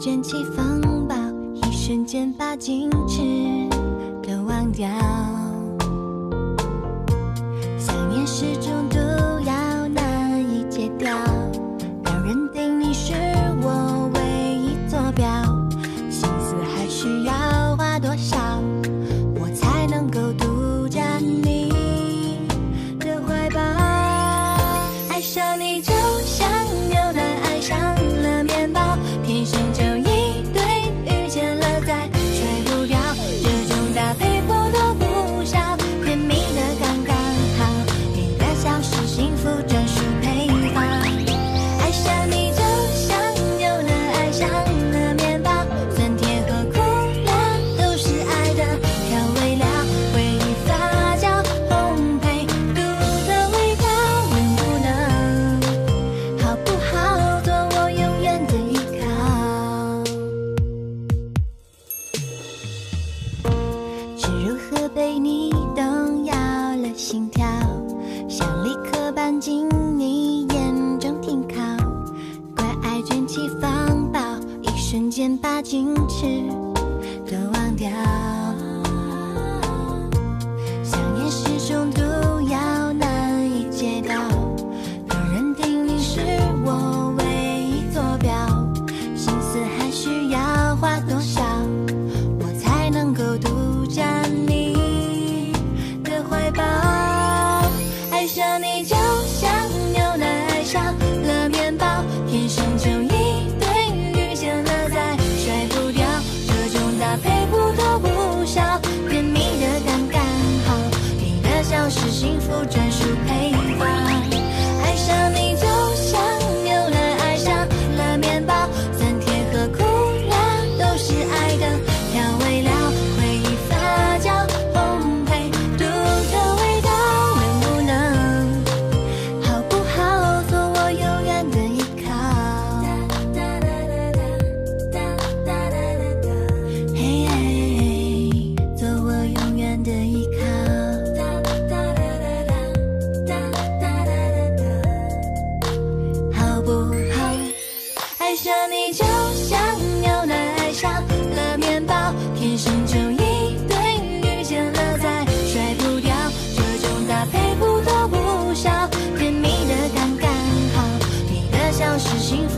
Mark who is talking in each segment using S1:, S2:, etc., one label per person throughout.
S1: 卷起风暴一瞬间把矜持都忘掉想念是种毒药难以戒掉当认定你是我唯一坐标心思还需要花多少我才能够独占你的怀抱爱上你就像牛奶爱上近你眼中停靠怪爱卷起风暴一瞬间把矜持 and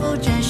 S1: 不倦